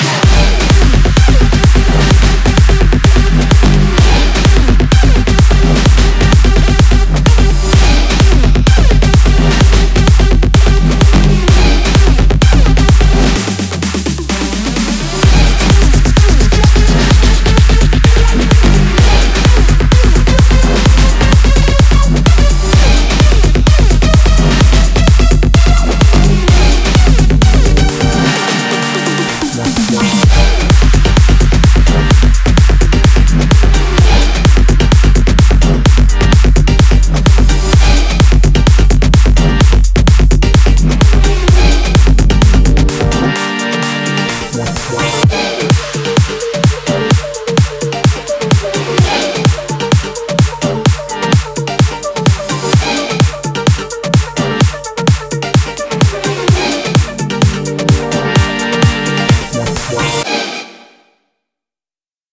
stop.